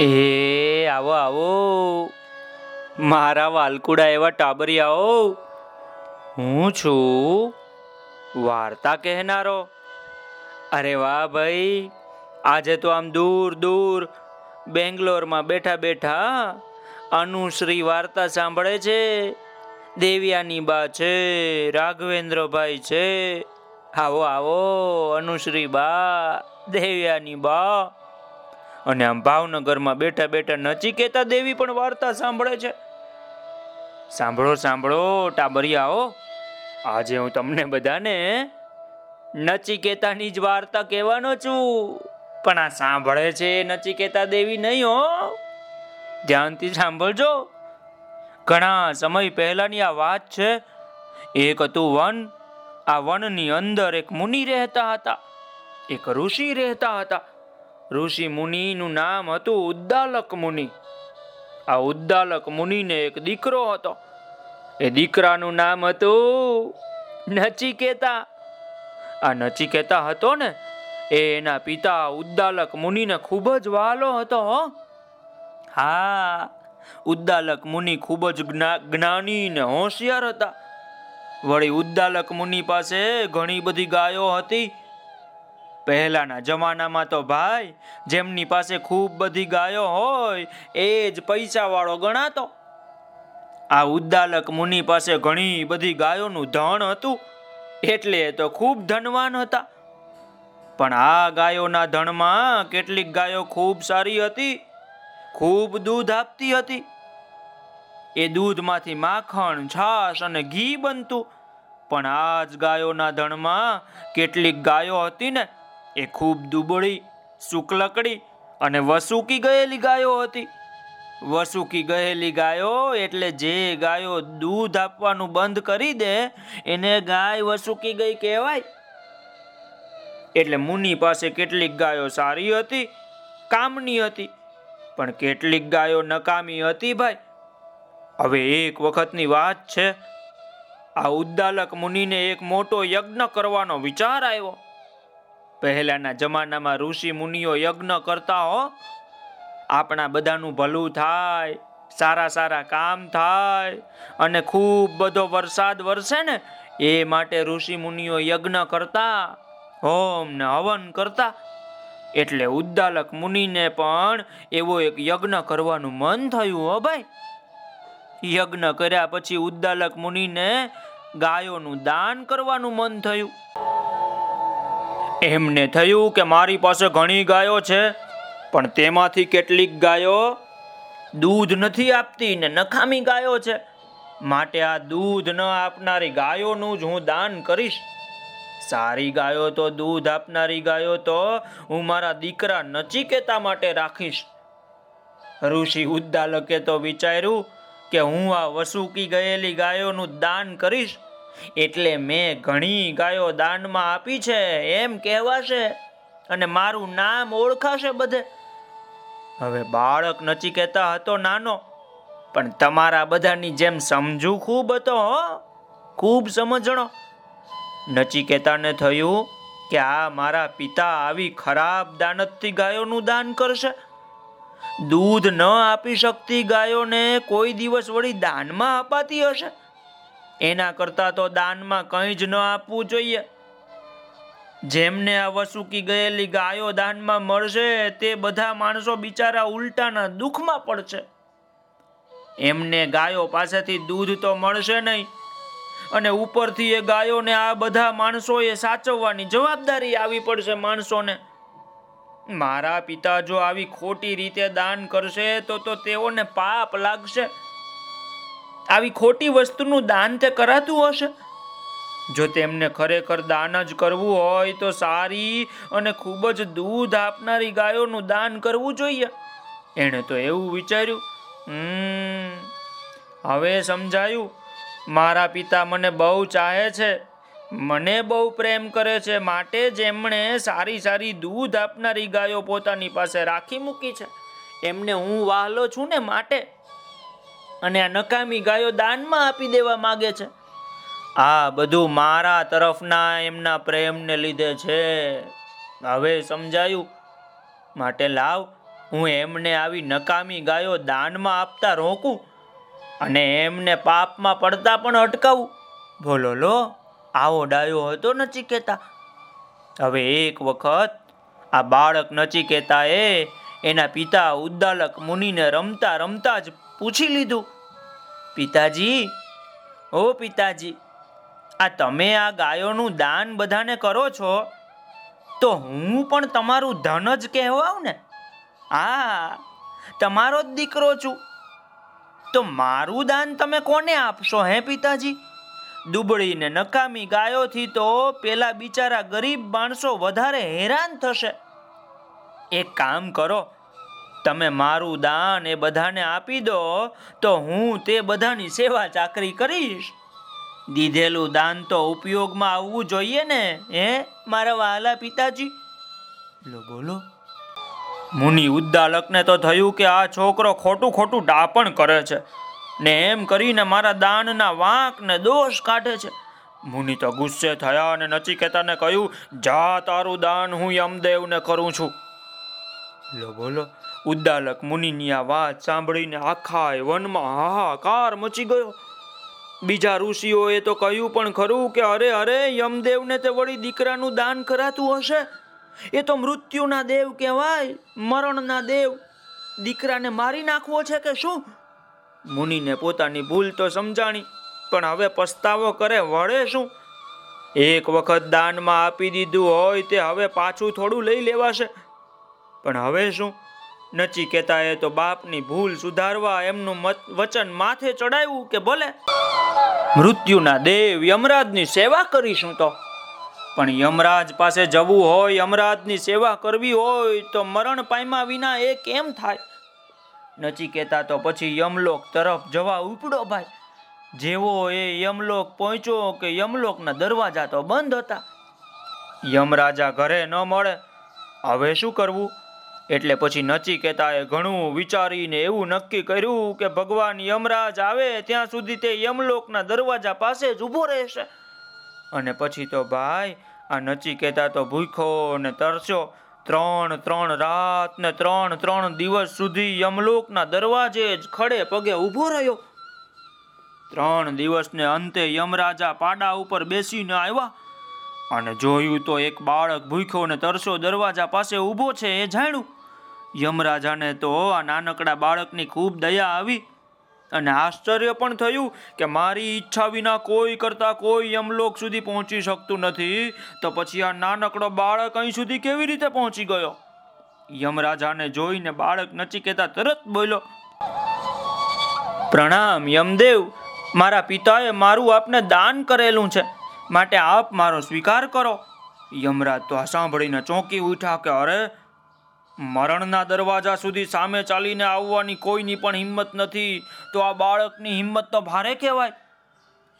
એ, આવો આવો. મારા વાલકુડા એવા ટાબરિયાઓ. હું છું વાર્તા કહેનારો. અરે વાહ ભાઈ, આજે તો આમ દૂર દૂર બેંગ્લોરમાં બેઠા બેઠા અનુશ્રી વાર્તા સાંભળે છે. દેવ્યાની બા છે, રાઘવેન્દ્રભાઈ છે. આવો આવો અનુશ્રી બા, દેવ્યાની બા. અને આમ ભાવનગરમાં બેઠા બેઠા નચિકેતા દેવી પણ વાર્તા સાંભળે છે. સાંભળો સાંભળો ટાબરિયાઓ આજે હું તમને બધાને નચિકેતાની જ વાર્તા કહેવાનો છું. પણ આ સાંભળે છે નચિકેતા દેવી નહીં હો. ધ્યાનથી સાંભળજો. ઘણા સમય પહેલાની આ વાત છે. એક હતું વન. આ વનની અંદર એક મુનિ રહેતા હતા. એક ઋષિ રહેતા હતા. ઋષિ મુનિનું નામ હતું ઉદ્દાલક મુનિ. આ ઉદ્દાલક મુનિને એક દીકરો હતો. એ દીકરાનું નામ હતું નચિકેતા. આ નચિકેતા હતો ને, એ એના પિતા ઉદ્દાલક મુનિને ખૂબ જ વાલો હતો, હો. ઉદ્દાલક મુનિ ખૂબ જ જ્ઞાની ને હોશિયાર હતા. વળી ઉદ્દાલક મુનિ પાસે ઘણી બધી ગાયો હતી. પહેલાના જમાનામાં તો ભાઈ, જેમની પાસે ખૂબ બધી ગાયો હોય, એ જ પૈસા વાળો ગણાતો. આ ઉદ્દાલક મુનિ પાસે ઘણી બધી ગાયોનું ધન હતું, એટલે તો ખૂબ ધનવાન હતા. પણ આ ગાયોના ધનમાં કેટલીક ગાયો ખૂબ સારી હતી, ખૂબ દૂધ આપતી હતી. એ દૂધમાંથી માખણ, છાશ અને ઘી બનતું, પણ આ જ ગાયોના ધણમાં કેટલીક ગાયો હતી ને એ ખૂબ દુબળી, શુક્લકડી અને વસુકી ગયેલી ગાયો હતી. વસુકી ગયેલી ગાયો એટલે જે ગાયો દૂધ આપવાનું બંધ કરી દે, એને ગાય વસુકી ગઈ કહેવાય. એટલે મુનિ પાસે કેટલીક ગાયો સારી હતી, કામની હતી, પણ કેટલીક ગાયો નકામી હતી ભાઈ. હવે એક વખતની વાત છે, આ ઉદ્દાલક મુનિને એક મોટો યજ્ઞ કરવાનો વિચાર આવ્યો. પહેલાના જમાનામાં ઋષિ મુનિઓ યજ્ઞ કરતા, હો. આપણા બધાનું ભલું થાય, સારા સારા કામ થાય, અને ખૂબ બધો વરસાદ વરસે ને, એ માટે ઋષિ મુનિઓ યજ્ઞ કરતા, હોમ ને હવન કરતા. એટલે ઉદ્દાલક મુનિને પણ એવો એક યજ્ઞ કરવાનું મન થયું, હો ભાઈ. યજ્ઞ કર્યા પછી ઉદ્દાલક મુનિને ગાયોનું દાન કરવાનું મન થયું. એમને થયું કે મારી પાસે ઘણી ગાયો છે, પણ તેમાંથી કેટલીક ગાયો દૂધ નથી આપતી ને નખામી ગાયો છે. માટે આ દૂધ ન આપનારી ગાયોનું જ હું દાન કરીશ. સારી ગાયો તો દૂધ આપનારી ગાયો તો હું મારા દીકરા નચિકેતા માટે રાખીશ. ઋષિ ઉદ્દાલકે તો વિચાર્યું કે હું આ વસુકી ગયેલી ગાયોનું દાન કરીશ. એટલે મેં ઘણી ગાયો દાનમાં આપી છે, એમ કહેવાશે અને મારું નામ ઓળખાશે બધે. હવે બાળક નચિકેતા હતો નાનો, પણ તમારા બધાની જેમ સમજુ ખૂબ હતો, હો. ખૂબ સમજણો. નચિકેતાને થયું કે આ મારા પિતા આવી ખરાબ દાનતથી ગાયોનું દાન કરશે. દૂધ ન આપી શકતી ગાયોને કોઈ દિવસ વળી દાનમાં અપાતી હશે. એના કરતા તો દાનમાં કંઈ જ ન આપવું જોઈએ. જેમને આ વસુકી ગયેલી ગાયો દાનમાં મળશે, તે બધા માણસો બિચારા ઉલટાના દુઃખમાં પડશે. એમને ગાયો પાસેથી દૂધ તો મળશે નહીં. અને ઉપરથી એ ગાયોને આ બધા માણસોએ સાચવવાની જવાબદારી આવી પડશે માણસોને. મારા પિતા જો આવી ખોટી રીતે દાન કરશે, તો તો તેઓને પાપ લાગશે. આવી ખોટી વસ્તુનું દાન તે કરાતું હશે? જો તેમને ખરેખર દાન જ કરવું હોય તો સારી અને ખૂબ જ દૂધ આપનારી ગાયોનું દાન કરવું જોઈએ. એણે તો એવું વિચાર્યું હવે સમજાયું. મારા પિતા મને બહુ ચાહે છે, મને બહુ પ્રેમ કરે છે, માટે જ એમણે સારી સારી દૂધ આપનારી ગાયો પોતાની પાસે રાખી મૂકી છે. એમને હું વહાલો છું ને માટે અને આ નકામી ગાયો દાનમાં આપી દેવા માંગે છે. આ બધું મારા તરફના એમના પ્રેમને લીધે છે. હવે સમજાયું? માટે લાવ, હું એમને આવી નકામી ગાયો દાનમાં આપતા રોકું અને એમને પાપમાં પડતા પણ અટકાવું. બોલો, લો, આવો ડાયો હતો નચિકેતા હવે એક વખત આ બાળક નચિકેતાએ એના પિતા ઉદ્દાલક મુનિને રમતા રમતા જ પૂછી લીધું. પિતાજી, ઓ પિતાજી, આ તમે આ ગાયોનું દાન બધાને કરો છો? તો હું પણ તમારું ધન જ કહેવાઉં ને? આ તમારો જ દીકરો છું. તો મારું દાન તમે કોને આપશો, હે પિતાજી? દુબળીને નકામી ગાયોથી તો પેલા બિચારા ગરીબ માણસો વધારે હેરાન થશે. એક કામ કરો તમે મારું દાન એ બધાને આપી દો, તો હું તે બધાની સેવા ચાકરી કરીશ. દીધેલું દાન તો ઉપયોગમાં આવવું જોઈએ ને, હે? મારા વાલા પિતાજી. લો, બોલો. મુનિ ઉદ્દાલકને તો થયું કે આ છોકરો ખોટું ખોટું ડાપણ કરે છે ને એમ કરીને મારા દાનના વાંકને દોષ કાઢે છે. મુનિ તો ગુસ્સે થયા અને નચિકેતાને કહ્યું, જા તારું દાન, હું યમદેવને કરું છું. લો, બોલો. ઉદ્દાલક મુનિની આ વાત સાંભળીને આખા વનમાં હાહાકાર મચી ગયો. બીજા ઋષિઓએ તો કહ્યું પણ ખરું કે અરે અરે, યમદેવને તે વળી દીકરાનું દાન કરાતું હશે? એ તો મૃત્યુના દેવ કહેવાય, મરણના દેવ. દીકરાને મારી નાખવો છે કે શું? મુનિને પોતાની ભૂલ તો સમજાણી, પણ હવે પસ્તાવો કરે વળે શું? એક વખત દાનમાં આપી દીધું હોય તે હવે પાછું થોડું લઈ લેવાશે. પણ હવે શું? નચિકેતાએ તો બાપની ભૂલ સુધારવા એમનું મત વચન માથે ચડાવ્યું કે ભલે? મૃત્યુના દેવ યમરાજની સેવા કરીશું તો. પણ યમરાજ પાસે જવું હોય, યમરાજની સેવા કરવી હોય, તો મરણ પામ્યા વિના એ કેમ થાય? નચિકેતા તો પછી યમલોક તરફ જવા ઉપડો ભાઈ. જેવો એ યમલોક પહોંચ્યો કે યમલોકના દરવાજા તો બંધ હતા. યમરાજા ઘરે ન મળે. હવે શું કરવું? એટલે પછી નચિકેતાએ ઘણું વિચારીને એવું નક્કી કર્યું કે ભગવાન યમરાજ આવે ત્યાં સુધી તે યમલોકના દરવાજા પાસે જ ઊભો રહેશે. અને પછી તો ભાઈ, આ નચિકેતા તો ભૂખ્યો ને તરસ્યો. ત્રણ ત્રણ રાત ને ત્રણ ત્રણ દિવસ સુધી યમલોકના દરવાજે જ ખડે પગે ઊભો રહ્યો. ત્રણ દિવસને અંતે યમરાજા પાડા ઉપર બેસીને આવ્યા. અને જોયું તો એક બાળક ભૂખ્યો ને તરસો દરવાજા પાસે ઊભો છે એ જાણ્યું. યમરાજાને તો આ નાનકડા બાળકની ખૂબ દયા આવી અને આશ્ચર્ય પણ થયું કે મારી ઈચ્છા વિના કોઈ કરતા કોઈ યમલોક સુધી પહોંચી શકતું નથી. તો પછી આ નાનકડો બાળક અહીં સુધી કેવી રીતે પહોંચી ગયો? યમરાજાને જોઈને બાળક નચિકેતા તરત બોલ્યો, પ્રણામ, યમદેવ! મારા પિતાએ મારું આપને દાન કરેલું છે. માટે આપ મારો સ્વીકાર કરો. યમરાજ તો આ સાંભળીને ચોંકી ઉઠ્યા કે અરે મરણના દરવાજા સુધી સામે ચાલીને આવવાની કોઈની પણ હિંમત નથી. તો આ બાળકની હિંમત તો ભારે કહેવાય.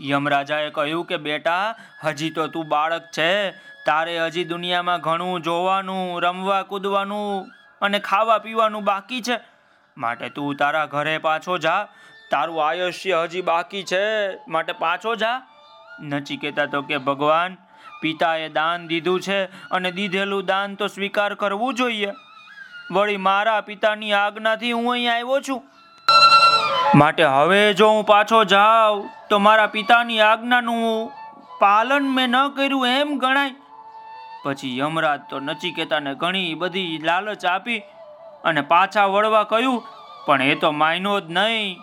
યમરાજાએ કહ્યું કે, બેટા, હજી તો તું બાળક છે. તારે હજી દુનિયામાં ઘણું જોવાનું, રમવા કૂદવાનું અને ખાવા પીવાનું બાકી છે. માટે તું તારા ઘરે પાછો જા. તારું આયુષ્ય હજી બાકી છે. માટે પાછો જા. નચિકેતા તો કે, ભગવાન, પિતાએ દાન દીધું છે અને દીધેલું દાન તો સ્વીકાર કરવું જોઈએ. વળી મારા પિતાની આજ્ઞાથી હું અહીં આવ્યો છું. માટે હવે જો હું પાછો જાઉં, તો મારા પિતાની આજ્ઞાનું પાલન મેં ન કર્યું એમ ગણાય. પછી યમરાજ તો નચિકેતાને ઘણી બધી લાલચ આપી અને પાછા વળવા કહ્યું, પણ એ તો માયનો જ નહીં.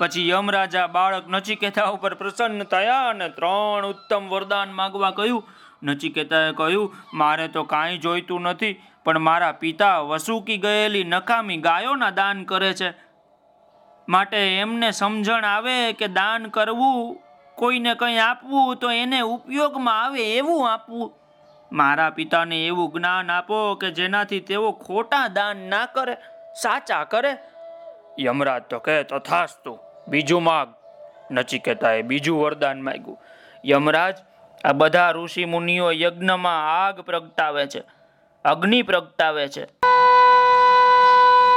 પછી યમરાજા બાળક નચિકેતા ઉપર પ્રસન્ન થયા અને ત્રણ ઉત્તમ વરદાન માગવા કહ્યું. નચિકેતાએ કહ્યું, મારે તો કાંઈ જોઈતું નથી. પણ મારા પિતા વસુકી ગયેલી નકામી ગાયોના દાન કરે છે. માટે એમને સમજણ આવે કે દાન કરવું, કોઈને કંઈ આપવું, તો એને ઉપયોગમાં આવે એવું આપવું. મારા પિતાને એવું જ્ઞાન આપો કે જેનાથી તેઓ ખોટા દાન ના કરે, સાચા કરે. યમરાજ તો કહે, તથાસ્તુ, બીજું માગ. નચિકેતાએ બીજું વરદાન માગ્યું. યમરાજ આ બધા ઋષિ મુનિઓ યજ્ઞમાં આગ પ્રગટાવે છે. અગ્નિ પ્રગટાવે છે.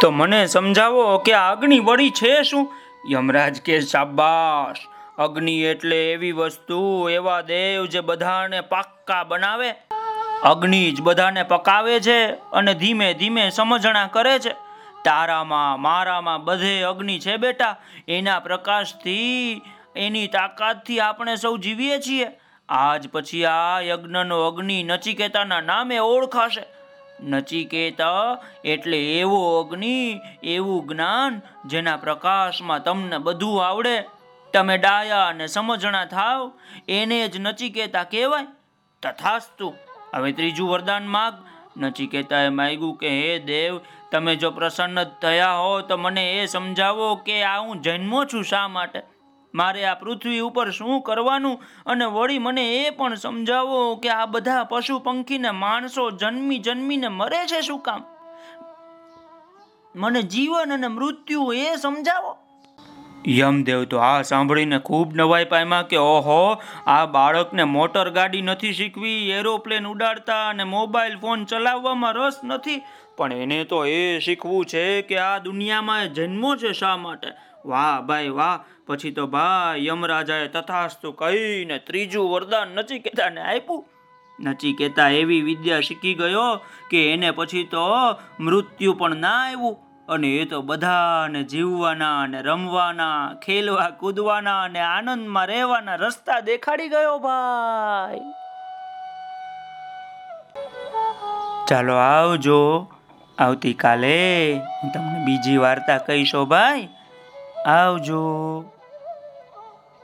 તો મને સમજાવો કે આ અગ્નિ વળી છે શું? યમરાજ કે, શાબાશ! અગ્નિ એટલે એવી વસ્તુ, એવા દેવ જે બધાને પાક્કા બનાવે. અગ્નિ જ બધાને પકાવે છે અને ધીમે ધીમે સમજણા કરે છે. તારામાં, મારામાં બધે અગ્નિ છે બેટા. એના પ્રકાશથી, એની તાકાતથી આપણે સૌ જીવીએ છીએ. આજ પછી આ યજ્ઞનો અગ્નિ નચિકેતાના નામે ઓળખાશે. નચિકેતા એટલે એવો અગ્નિ, એવું જ્ઞાન જેના પ્રકાશમાં તમને બધું આવડે. તમે ડાયા અને સમજણા થાવ, એને જ નચિકેતા કહેવાય. તથાસ્તુ. હવે ત્રીજું વરદાન માગ. નચિકેતાએ માગ્યું કે, હે દેવ, તમે જો પ્રસન્ન થયા હો તો મને એ સમજાવો કે આ હું જન્મો છું શા માટે? મારે આ પૃથ્વી ઉપર શું કરવાનું અને વળી મને એ પણ સમજાવો કે આ બધા પશુ પંખીને માણસો જન્મી જન્મીને મરે છે શું કામ? મને જીવન અને મૃત્યુ એ સમજાવો. યમદેવ તો આ સાંભળીને ખૂબ નવાઈ પામ્યા કે ઓહો, આ બાળકને મોટર ગાડી નથી શીખવી, એરોપ્લેન ઉડાડતા અને મોબાઈલ ફોન ચલાવવામાં રસ નથી. પણ એને તો એ શીખવું છે કે આ દુનિયામાં જન્મો છે શા માટે? વાહ ભાઈ વાહ. પછી તો ભાઈ યમરાજાએ તથાસ્તુ કહીને ત્રીજું વરદાન નચિકેતાને આપ્યું. નચિકેતા એવી વિદ્યા શીખી ગયો કે એને પછી તો મૃત્યુ પણ ના આવ્યું. અને એ તો બધાને જીવવાના અને રમવાના, ખેલવા, કૂદવાના અને આનંદમાં રહેવાના રસ્તા દેખાડી ગયો ભાઈ. ચાલો આવજો. આવતીકાલે હું તમને બીજી વાર્તા કહીશો ભાઈ. આવજો.